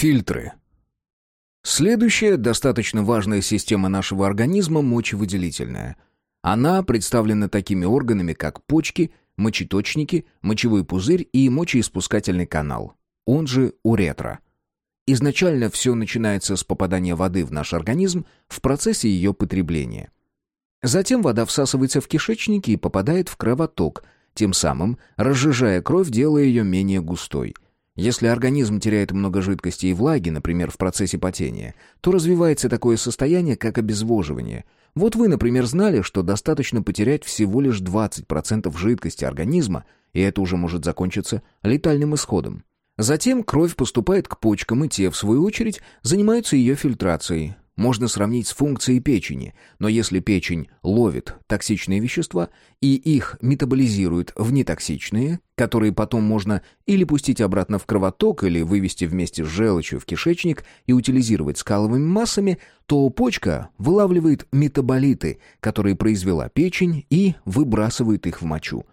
Фильтры. Следующая достаточно важная система нашего организма – мочевыделительная. Она представлена такими органами, как почки, мочеточники, мочевой пузырь и мочеиспускательный канал, он же уретра. Изначально все начинается с попадания воды в наш организм в процессе ее потребления. Затем вода всасывается в кишечнике и попадает в кровоток, тем самым разжижая кровь, делая ее менее густой – если организм теряет много жидкости и влаги, например, в процессе потения, то развивается такое состояние, как обезвоживание. Вот вы, например, знали, что достаточно потерять всего лишь 20% жидкости организма, и это уже может закончиться летальным исходом. Затем кровь поступает к почкам, и те, в свою очередь, занимаются ее фильтрацией можно сравнить с функцией печени, но если печень ловит токсичные вещества и их метаболизирует в нетоксичные, которые потом можно или пустить обратно в кровоток, или вывести вместе с желчью в кишечник и утилизировать скаловыми массами, то почка вылавливает метаболиты, которые произвела печень, и выбрасывает их в мочу.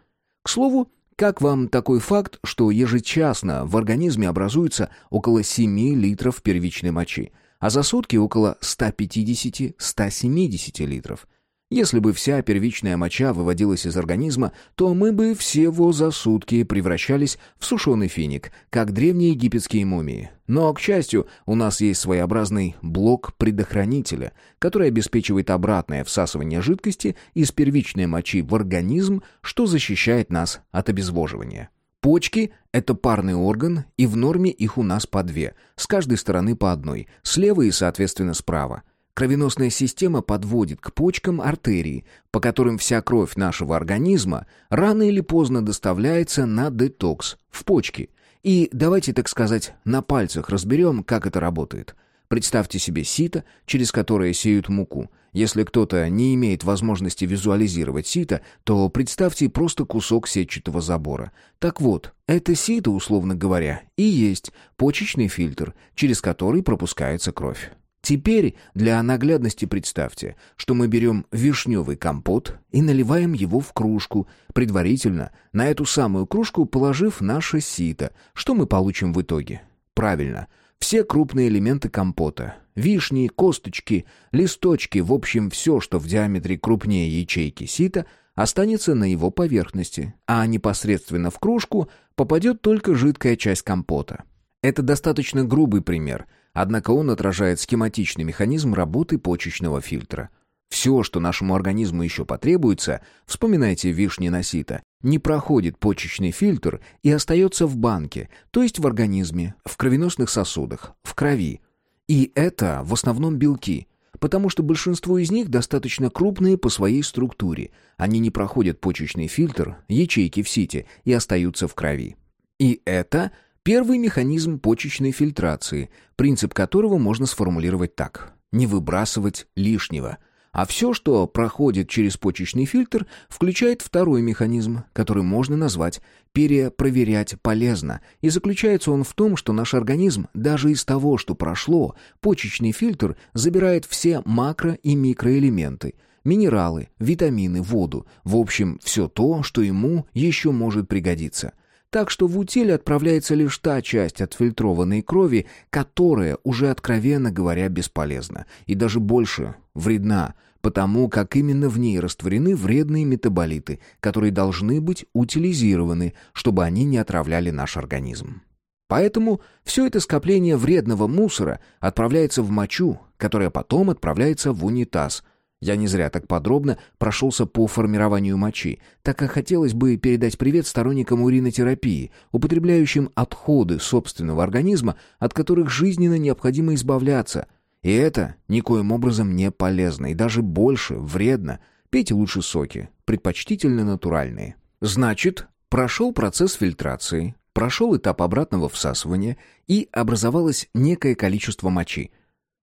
К слову, как вам такой факт, что ежечасно в организме образуется около 7 литров первичной мочи – а за сутки около 150-170 литров. Если бы вся первичная моча выводилась из организма, то мы бы всего за сутки превращались в сушеный финик, как древние египетские мумии. Но, к счастью, у нас есть своеобразный блок предохранителя, который обеспечивает обратное всасывание жидкости из первичной мочи в организм, что защищает нас от обезвоживания. Почки – это парный орган, и в норме их у нас по две, с каждой стороны по одной, слева и, соответственно, справа. Кровеносная система подводит к почкам артерии, по которым вся кровь нашего организма рано или поздно доставляется на детокс, в почки. И давайте, так сказать, на пальцах разберем, как это работает – Представьте себе сито, через которое сеют муку. Если кто-то не имеет возможности визуализировать сито, то представьте просто кусок сетчатого забора. Так вот, это сито, условно говоря, и есть почечный фильтр, через который пропускается кровь. Теперь для наглядности представьте, что мы берем вишневый компот и наливаем его в кружку, предварительно на эту самую кружку положив наше сито. Что мы получим в итоге? Правильно – все крупные элементы компота. Вишни, косточки, листочки, в общем, все, что в диаметре крупнее ячейки сита, останется на его поверхности, а непосредственно в кружку попадет только жидкая часть компота. Это достаточно грубый пример, однако он отражает схематичный механизм работы почечного фильтра. Все, что нашему организму еще потребуется, вспоминайте вишни на сито, не проходит почечный фильтр и остается в банке, то есть в организме, в кровеносных сосудах, в крови. И это в основном белки, потому что большинство из них достаточно крупные по своей структуре. Они не проходят почечный фильтр, ячейки в сите и остаются в крови. И это первый механизм почечной фильтрации, принцип которого можно сформулировать так. Не выбрасывать лишнего – а все, что проходит через почечный фильтр, включает второй механизм, который можно назвать «перепроверять полезно», и заключается он в том, что наш организм, даже из того, что прошло, почечный фильтр забирает все макро- и микроэлементы – минералы, витамины, воду, в общем, все то, что ему еще может пригодиться – так что в утиль отправляется лишь та часть отфильтрованной крови, которая уже откровенно говоря бесполезна и даже больше вредна, потому как именно в ней растворены вредные метаболиты, которые должны быть утилизированы, чтобы они не отравляли наш организм. Поэтому все это скопление вредного мусора отправляется в мочу, которая потом отправляется в унитаз. Я не зря так подробно прошелся по формированию мочи, так как хотелось бы передать привет сторонникам уринотерапии, употребляющим отходы собственного организма, от которых жизненно необходимо избавляться – и это никоим образом не полезно, и даже больше, вредно. Пейте лучше соки, предпочтительно натуральные. Значит, прошел процесс фильтрации, прошел этап обратного всасывания, и образовалось некое количество мочи.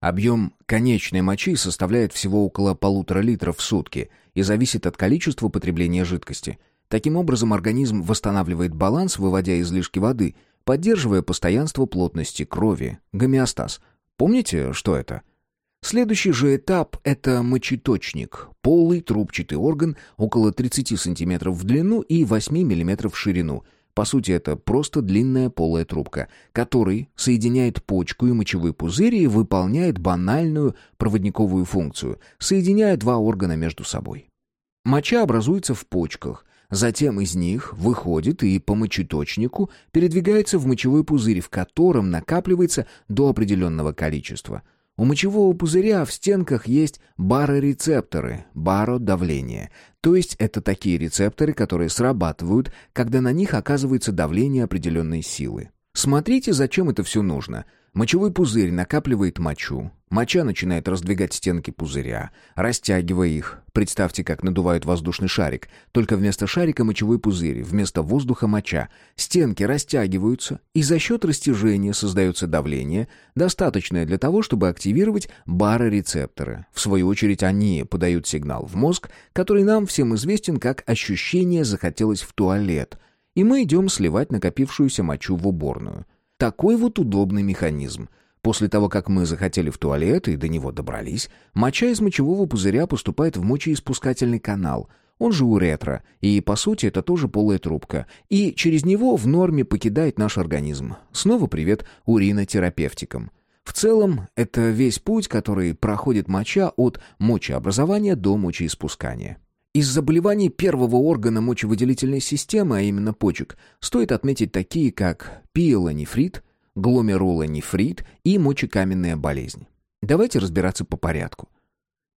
Объем конечной мочи составляет всего около полутора литров в сутки и зависит от количества потребления жидкости. Таким образом, организм восстанавливает баланс, выводя излишки воды, поддерживая постоянство плотности крови, гомеостаз – Помните, что это? Следующий же этап – это мочеточник. Полый трубчатый орган, около 30 см в длину и 8 мм в ширину. По сути, это просто длинная полая трубка, которой соединяет почку и мочевой пузырь и выполняет банальную проводниковую функцию, соединяя два органа между собой. Моча образуется в почках, затем из них выходит и по мочеточнику передвигается в мочевой пузырь, в котором накапливается до определенного количества. У мочевого пузыря в стенках есть барорецепторы, бародавление. То есть это такие рецепторы, которые срабатывают, когда на них оказывается давление определенной силы. Смотрите, зачем это все нужно – Мочевой пузырь накапливает мочу. Моча начинает раздвигать стенки пузыря, растягивая их. Представьте, как надувают воздушный шарик. Только вместо шарика мочевой пузырь, вместо воздуха моча. Стенки растягиваются, и за счет растяжения создается давление, достаточное для того, чтобы активировать барорецепторы. В свою очередь они подают сигнал в мозг, который нам всем известен как ощущение «захотелось в туалет», и мы идем сливать накопившуюся мочу в уборную. Такой вот удобный механизм. После того, как мы захотели в туалет и до него добрались, моча из мочевого пузыря поступает в мочеиспускательный канал, он же уретра, и, по сути, это тоже полая трубка, и через него в норме покидает наш организм. Снова привет уринотерапевтикам. В целом, это весь путь, который проходит моча от мочеобразования до мочеиспускания. Из заболеваний первого органа мочевыделительной системы, а именно почек, стоит отметить такие, как пиелонефрит, гломерулонефрит и мочекаменная болезнь. Давайте разбираться по порядку.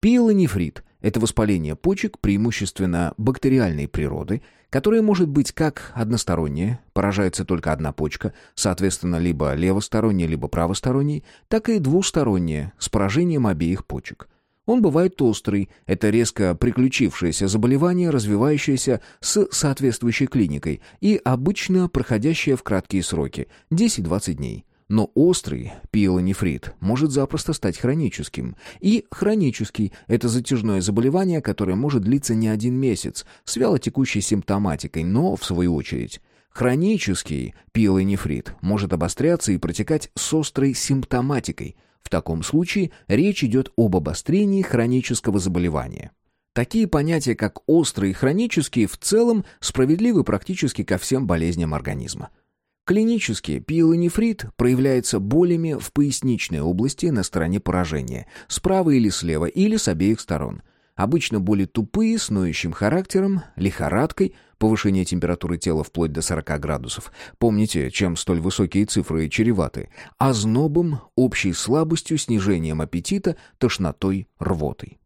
Пиелонефрит – это воспаление почек преимущественно бактериальной природы, которое может быть как одностороннее, поражается только одна почка, соответственно, либо левостороннее, либо правостороннее, так и двустороннее, с поражением обеих почек – он бывает острый, это резко приключившееся заболевание, развивающееся с соответствующей клиникой и обычно проходящее в краткие сроки – 10-20 дней. Но острый пиелонефрит может запросто стать хроническим. И хронический – это затяжное заболевание, которое может длиться не один месяц, с вялотекущей симптоматикой, но, в свою очередь, Хронический пиелонефрит может обостряться и протекать с острой симптоматикой, в таком случае речь идет об обострении хронического заболевания. Такие понятия, как острые и хронические, в целом справедливы практически ко всем болезням организма. Клинически пиелонефрит проявляется болями в поясничной области на стороне поражения, справа или слева, или с обеих сторон – Обычно боли тупые, с ноющим характером, лихорадкой, повышение температуры тела вплоть до 40 градусов. Помните, чем столь высокие цифры чреваты. Ознобом, общей слабостью, снижением аппетита, тошнотой, рвотой.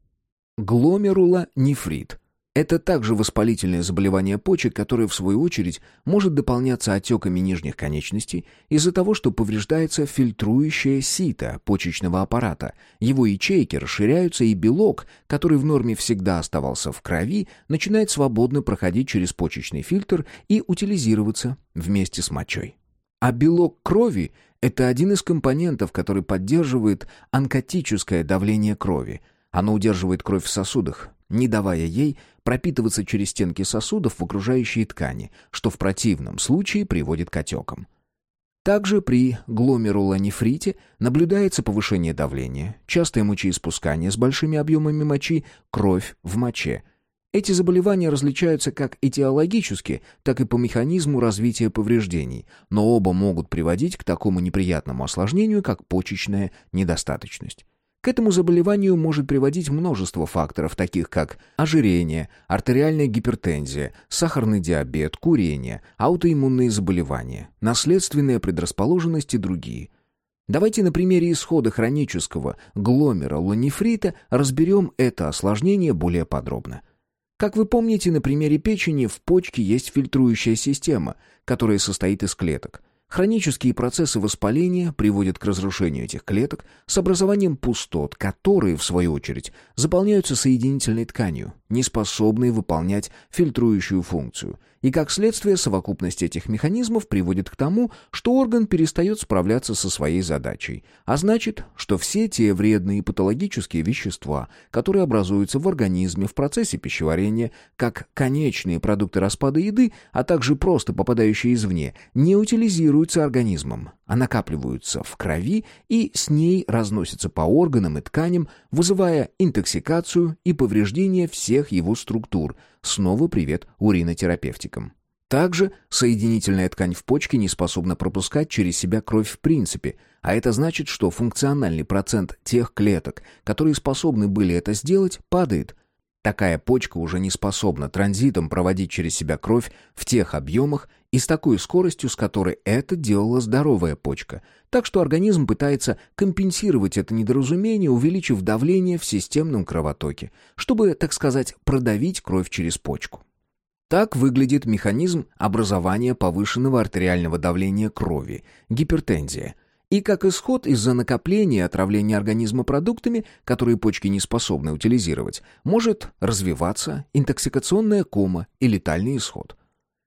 Гломерулонефрит это также воспалительное заболевание почек, которое, в свою очередь, может дополняться отеками нижних конечностей из-за того, что повреждается фильтрующая сито почечного аппарата. Его ячейки расширяются, и белок, который в норме всегда оставался в крови, начинает свободно проходить через почечный фильтр и утилизироваться вместе с мочой. А белок крови – это один из компонентов, который поддерживает онкотическое давление крови. Оно удерживает кровь в сосудах, не давая ей пропитываться через стенки сосудов в окружающие ткани, что в противном случае приводит к отекам. Также при гломерулонефрите наблюдается повышение давления, частое мочеиспускание с большими объемами мочи, кровь в моче. Эти заболевания различаются как этиологически, так и по механизму развития повреждений, но оба могут приводить к такому неприятному осложнению, как почечная недостаточность. К этому заболеванию может приводить множество факторов, таких как ожирение, артериальная гипертензия, сахарный диабет, курение, аутоиммунные заболевания, наследственная предрасположенность и другие. Давайте на примере исхода хронического гломерулонефрита разберем это осложнение более подробно. Как вы помните, на примере печени в почке есть фильтрующая система, которая состоит из клеток – Хронические процессы воспаления приводят к разрушению этих клеток с образованием пустот, которые, в свою очередь, заполняются соединительной тканью, не способной выполнять фильтрующую функцию. И как следствие, совокупность этих механизмов приводит к тому, что орган перестает справляться со своей задачей. А значит, что все те вредные патологические вещества, которые образуются в организме в процессе пищеварения, как конечные продукты распада еды, а также просто попадающие извне, не утилизируются организмом, а накапливаются в крови и с ней разносятся по органам и тканям, вызывая интоксикацию и повреждение всех его структур. Снова привет уринотерапевтикам. Также соединительная ткань в почке не способна пропускать через себя кровь в принципе, а это значит, что функциональный процент тех клеток, которые способны были это сделать, падает. Такая почка уже не способна транзитом проводить через себя кровь в тех объемах и с такой скоростью, с которой это делала здоровая почка. Так что организм пытается компенсировать это недоразумение, увеличив давление в системном кровотоке, чтобы, так сказать, продавить кровь через почку. Так выглядит механизм образования повышенного артериального давления крови, гипертензия. И как исход из-за накопления и отравления организма продуктами, которые почки не способны утилизировать, может развиваться интоксикационная кома и летальный исход.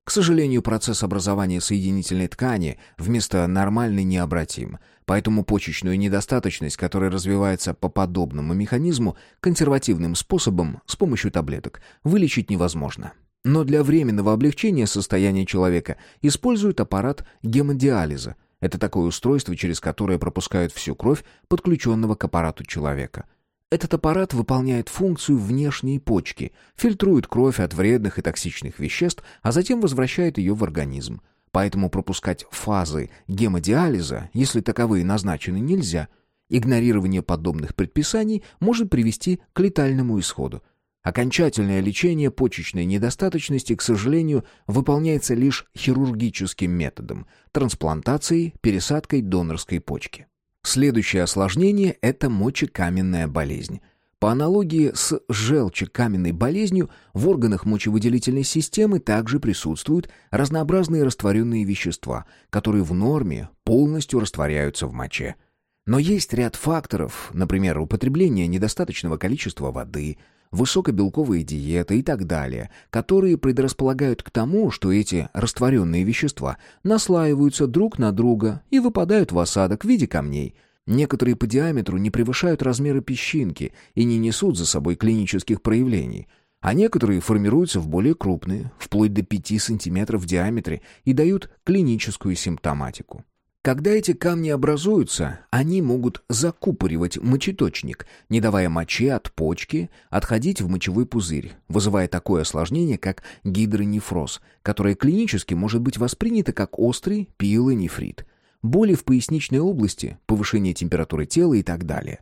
К сожалению, процесс образования соединительной ткани вместо нормальной необратим, поэтому почечную недостаточность, которая развивается по подобному механизму, консервативным способом, с помощью таблеток, вылечить невозможно. Но для временного облегчения состояния человека используют аппарат гемодиализа. Это такое устройство, через которое пропускают всю кровь, подключенного к аппарату человека. Этот аппарат выполняет функцию внешней почки, фильтрует кровь от вредных и токсичных веществ, а затем возвращает ее в организм. Поэтому пропускать фазы гемодиализа, если таковые назначены, нельзя. Игнорирование подобных предписаний может привести к летальному исходу. Окончательное лечение почечной недостаточности, к сожалению, выполняется лишь хирургическим методом – трансплантацией, пересадкой донорской почки. Следующее осложнение – это мочекаменная болезнь. По аналогии с желчекаменной болезнью, в органах мочевыделительной системы также присутствуют разнообразные растворенные вещества, которые в норме полностью растворяются в моче. Но есть ряд факторов, например, употребление недостаточного количества воды – высокобелковые диеты и так далее, которые предрасполагают к тому, что эти растворенные вещества наслаиваются друг на друга и выпадают в осадок в виде камней. Некоторые по диаметру не превышают размера песчинки и не несут за собой клинических проявлений, а некоторые формируются в более крупные, вплоть до 5 см в диаметре и дают клиническую симптоматику. Когда эти камни образуются, они могут закупоривать мочеточник, не давая моче от почки отходить в мочевой пузырь, вызывая такое осложнение, как гидронефроз, которое клинически может быть воспринято как острый пилонефрит, боли в поясничной области, повышение температуры тела и так далее.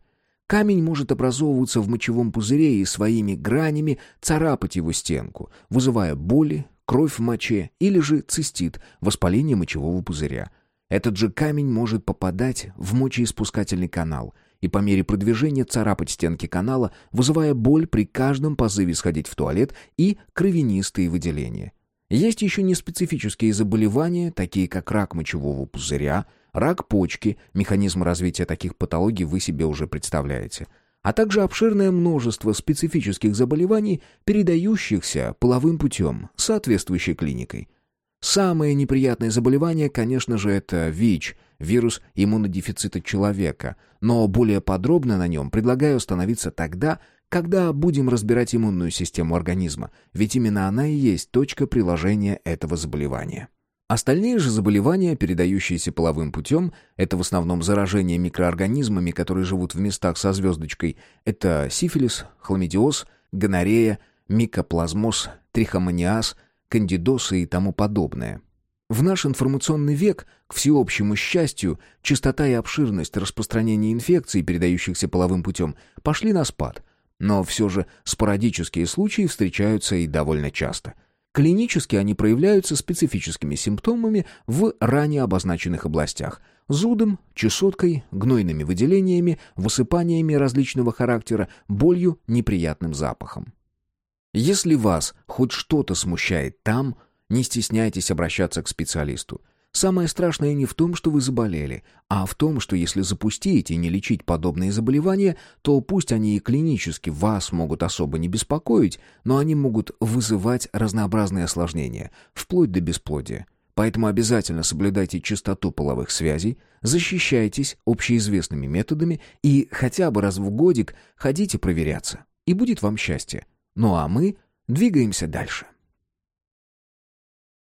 Камень может образовываться в мочевом пузыре и своими гранями царапать его стенку, вызывая боли, кровь в моче или же цистит, воспаление мочевого пузыря – этот же камень может попадать в мочеиспускательный канал и по мере продвижения царапать стенки канала, вызывая боль при каждом позыве сходить в туалет и кровянистые выделения. Есть еще неспецифические заболевания, такие как рак мочевого пузыря, рак почки, механизм развития таких патологий вы себе уже представляете, а также обширное множество специфических заболеваний, передающихся половым путем, соответствующей клиникой – Самое неприятное заболевание, конечно же, это ВИЧ, вирус иммунодефицита человека, но более подробно на нем предлагаю остановиться тогда, когда будем разбирать иммунную систему организма, ведь именно она и есть точка приложения этого заболевания. Остальные же заболевания, передающиеся половым путем, это в основном заражение микроорганизмами, которые живут в местах со звездочкой, это сифилис, хламидиоз, гонорея, микоплазмоз, трихомониаз – кандидосы и тому подобное. В наш информационный век, к всеобщему счастью, частота и обширность распространения инфекций, передающихся половым путем, пошли на спад. Но все же спорадические случаи встречаются и довольно часто. Клинически они проявляются специфическими симптомами в ранее обозначенных областях – зудом, чесоткой, гнойными выделениями, высыпаниями различного характера, болью, неприятным запахом. Если вас хоть что-то смущает там, не стесняйтесь обращаться к специалисту. Самое страшное не в том, что вы заболели, а в том, что если запустить и не лечить подобные заболевания, то пусть они и клинически вас могут особо не беспокоить, но они могут вызывать разнообразные осложнения, вплоть до бесплодия. Поэтому обязательно соблюдайте чистоту половых связей, защищайтесь общеизвестными методами и хотя бы раз в годик ходите проверяться. И будет вам счастье. Ну а мы двигаемся дальше.